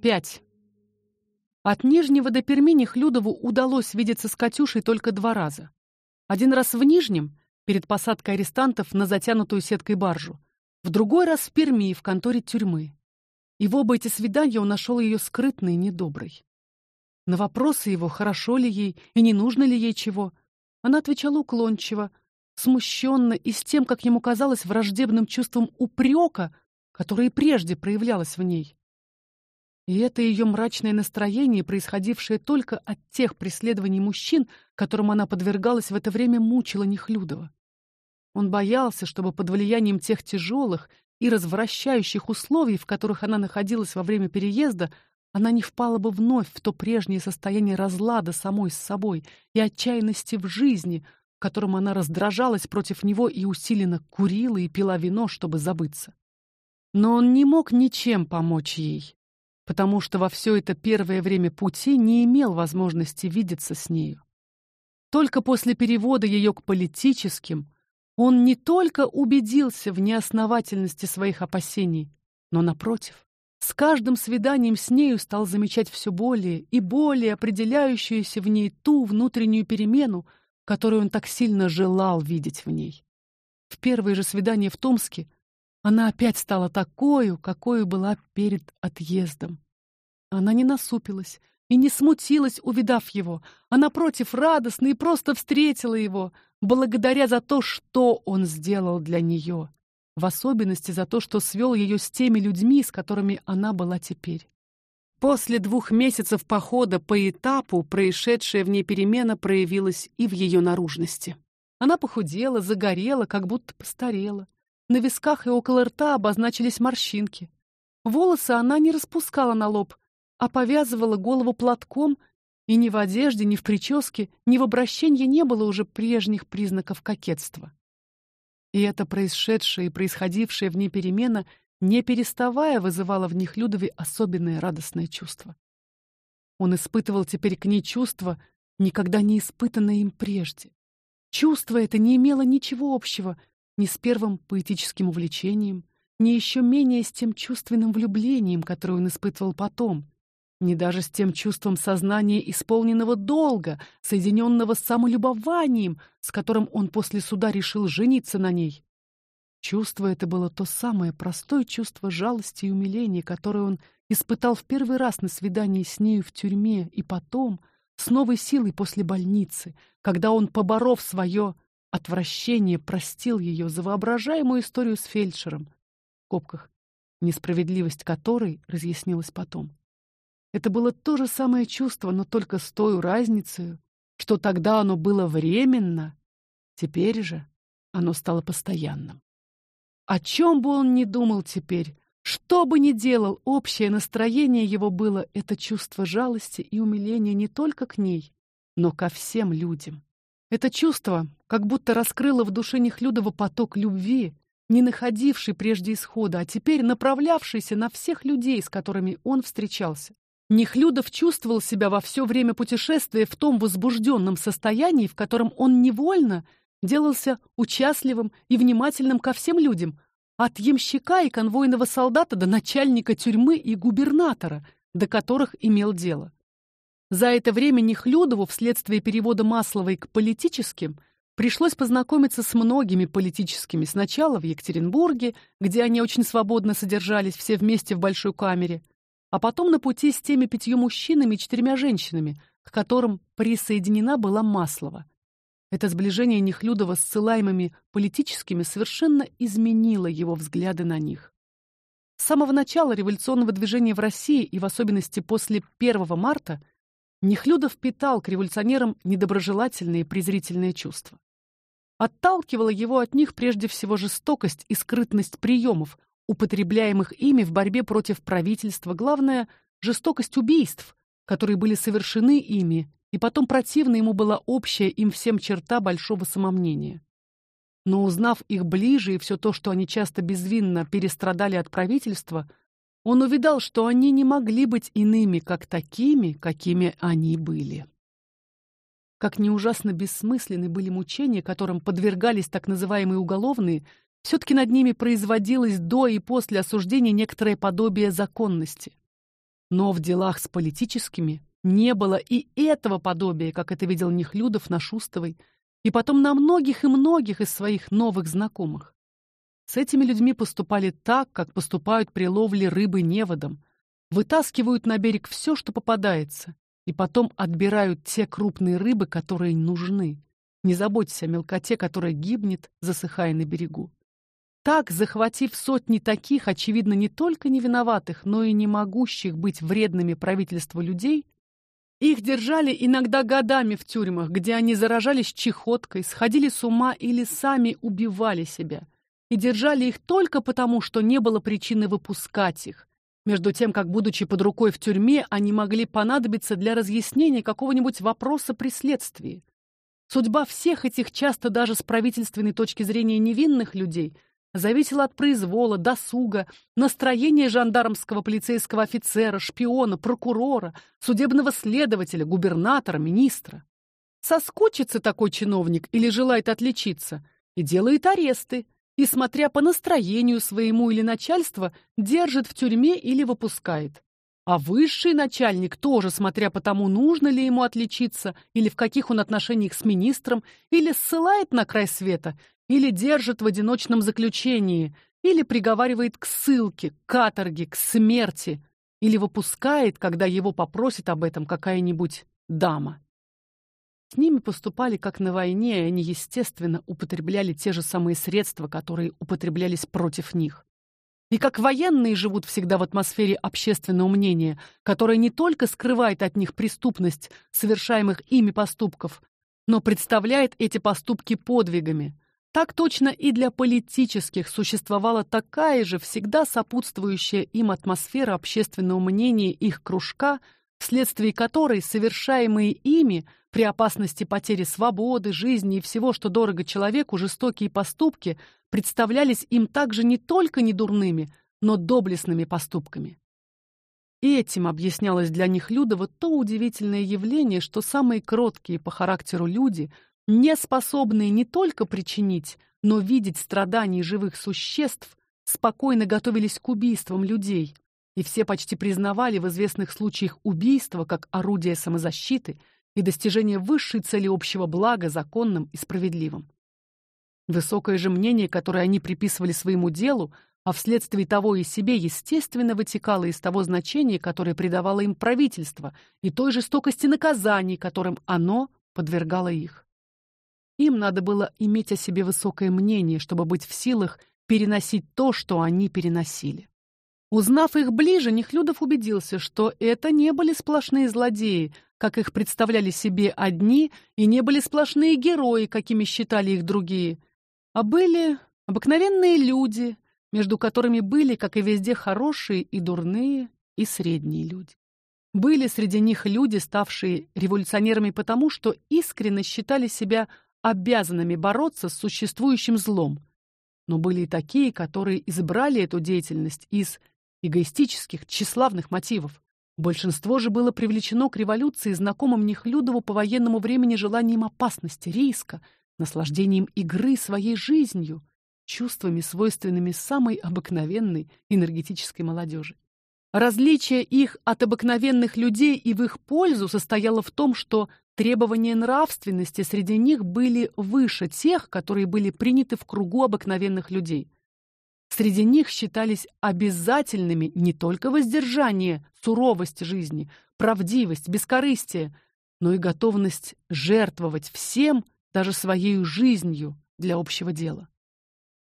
Пять. От Нижнего до Перми Нехлюдову удалось видеться с Катюшей только два раза. Один раз в Нижнем, перед посадкой арестантов на затянутую сеткой баржу, в другой раз в Перми, в конторе тюрьмы. И в оба эти свидания он нашел ее скрытной и недоброй. На вопросы его, хорошо ли ей и не нужно ли ей чего, она отвечала уклончиво, смущенно и с тем, как ему казалось, враждебным чувством упрека, которое и прежде проявлялось в ней. И это ее мрачное настроение, происходившее только от тех преследований мужчин, которым она подвергалась в это время, мучило Нехлюдова. Он боялся, чтобы под влиянием тех тяжелых и развращающих условий, в которых она находилась во время переезда, она не впала бы вновь в то прежнее состояние разлада самой с собой и отчаянности в жизни, в котором она раздражалась против него и усиленно курила и пила вино, чтобы забыться. Но он не мог ничем помочь ей потому что во все это первое время пути не имел возможности видеться с нею. Только после перевода ее к политическим он не только убедился в неосновательности своих опасений, но напротив, с каждым свиданием с нею стал замечать все более и более определяющуюся в ней ту внутреннюю перемену, которую он так сильно желал видеть в ней. В первое же свидание в Томске она опять стала такой, какой была перед отъездом. Она не насупилась и не смутилась, увидав его, а напротив радостно и просто встретила его, благодаря за то, что он сделал для нее, в особенности за то, что свел ее с теми людьми, с которыми она была теперь. После двух месяцев похода по этапу происшедшая в ней перемена проявилась и в ее наружности. Она похудела, загорела, как будто постарела. На висках и около рта обозначились морщинки. Волосы она не распускала на лоб, а повязывала голову платком, и ни в одежде, ни в прическе, ни в обращении не было уже прежних признаков кокетства. И это происшедшее и происходившее в ней перемена, не переставая, вызывала в них Людове особенное радостное чувство. Он испытывал теперь к ней чувство, никогда не испытанное им прежде. Чувство это не имело ничего общего ни с первым поэтическим увлечением, ни еще менее с тем чувственным влюблением, которое он испытывал потом — ни даже с тем чувством сознания исполненного долга, соединенного с самолюбованием, с которым он после суда решил жениться на ней. Чувство это было то самое простое чувство жалости и умиления, которое он испытал в первый раз на свидании с нею в тюрьме и потом с новой силой после больницы, когда он, поборов свое отвращение, простил ее за воображаемую историю с фельдшером, в копках, несправедливость которой разъяснилась потом. Это было то же самое чувство, но только с той разницей, что тогда оно было временно, теперь же оно стало постоянным. О чем бы он ни думал теперь, что бы ни делал, общее настроение его было это чувство жалости и умиления не только к ней, но ко всем людям. Это чувство как будто раскрыло в душе Нехлюдова поток любви, не находивший прежде исхода, а теперь направлявшийся на всех людей, с которыми он встречался. Нехлюдов чувствовал себя во все время путешествия в том возбужденном состоянии, в котором он невольно делался участливым и внимательным ко всем людям, от ямщика и конвойного солдата до начальника тюрьмы и губернатора, до которых имел дело. За это время Нехлюдову вследствие перевода Масловой к политическим Пришлось познакомиться с многими политическими сначала в Екатеринбурге, где они очень свободно содержались все вместе в большой камере, а потом на пути с теми пятью мужчинами и четырьмя женщинами, к которым присоединена была Маслова. Это сближение Нехлюдова с ссылаемыми политическими совершенно изменило его взгляды на них. С самого начала революционного движения в России и в особенности после 1 марта Нехлюдов питал к революционерам недоброжелательные и презрительные чувства. Отталкивала его от них прежде всего жестокость и скрытность приемов, употребляемых ими в борьбе против правительства, главное жестокость убийств, которые были совершены ими и потом противна ему была общая им всем черта большого самомнения. Но узнав их ближе и все то, что они часто безвинно перестрадали от правительства, он увидал, что они не могли быть иными, как такими, какими они были. Как не ужасно бессмысленны были мучения, которым подвергались так называемые уголовные, все таки над ними производилось до и после осуждения некоторое подобие законности. Но в делах с политическими не было и этого подобия, как это видел Нехлюдов на Шустовой, и потом на многих и многих из своих новых знакомых. С этими людьми поступали так, как поступают при ловле рыбы неводом. Вытаскивают на берег все, что попадается, и потом отбирают те крупные рыбы, которые нужны. Не заботьтесь о мелкоте, которая гибнет, засыхая на берегу. Так, захватив сотни таких, очевидно, не только невиноватых, но и не могущих быть вредными правительству людей, их держали иногда годами в тюрьмах, где они заражались чехоткой, сходили с ума или сами убивали себя. И держали их только потому, что не было причины выпускать их. Между тем, как будучи под рукой в тюрьме, они могли понадобиться для разъяснения какого-нибудь вопроса при следствии. Судьба всех этих часто даже с правительственной точки зрения невинных людей зависела от произвола, досуга, настроения жандармского полицейского офицера, шпиона, прокурора, судебного следователя, губернатора, министра. Соскучится такой чиновник или желает отличиться и делает аресты, и смотря по настроению своему или начальства, держит в тюрьме или выпускает. А высший начальник тоже, смотря по тому, нужно ли ему отличиться или в каких он отношениях с министром, или ссылает на край света, или держит в одиночном заключении, или приговаривает к ссылке, к каторге, к смерти, или выпускает, когда его попросит об этом какая-нибудь дама. С ними поступали как на войне, и они естественно употребляли те же самые средства, которые употреблялись против них. И как военные живут всегда в атмосфере общественного мнения, которое не только скрывает от них преступность совершаемых ими поступков, но представляет эти поступки подвигами, так точно и для политических существовала такая же всегда сопутствующая им атмосфера общественного мнения их кружка, вследствие которой совершаемые ими при опасности потери свободы, жизни и всего, что дорого человеку, жестокие поступки представлялись им также не только недурными, но доблестными поступками. И этим объяснялось для них Людова то удивительное явление, что самые кроткие по характеру люди – не способные не только причинить, но видеть страдания живых существ, спокойно готовились к убийствам людей, и все почти признавали в известных случаях убийство как орудие самозащиты и достижение высшей цели общего блага законным и справедливым. Высокое же мнение, которое они приписывали своему делу, а вследствие того и себе, естественно, вытекало из того значения, которое придавало им правительство, и той жестокости наказаний, которым оно подвергало их. Им надо было иметь о себе высокое мнение, чтобы быть в силах переносить то, что они переносили. Узнав их ближе, Нехлюдов убедился, что это не были сплошные злодеи, как их представляли себе одни, и не были сплошные герои, какими считали их другие, а были обыкновенные люди, между которыми были, как и везде, хорошие и дурные, и средние люди. Были среди них люди, ставшие революционерами потому, что искренне считали себя обязанными бороться с существующим злом. Но были и такие, которые избрали эту деятельность из эгоистических, тщеславных мотивов. Большинство же было привлечено к революции знакомым Нехлюдову по военному времени желанием опасности, риска, наслаждением игры своей жизнью, чувствами, свойственными самой обыкновенной энергетической молодежи. Различие их от обыкновенных людей и в их пользу состояло в том, что Требования нравственности среди них были выше тех, которые были приняты в кругу обыкновенных людей. Среди них считались обязательными не только воздержание, суровость жизни, правдивость, бескорыстие, но и готовность жертвовать всем, даже своей жизнью для общего дела.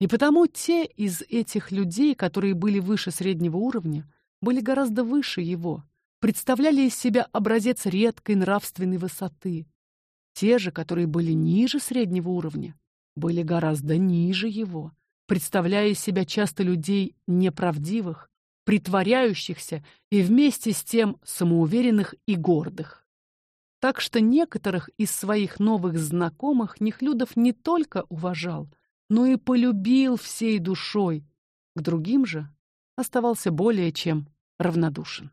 И потому те из этих людей, которые были выше среднего уровня, были гораздо выше его, представляли из себя образец редкой нравственной высоты. Те же, которые были ниже среднего уровня, были гораздо ниже его, представляя себя часто людей неправдивых, притворяющихся и вместе с тем самоуверенных и гордых. Так что некоторых из своих новых знакомых Нехлюдов не только уважал, но и полюбил всей душой. К другим же оставался более чем равнодушен.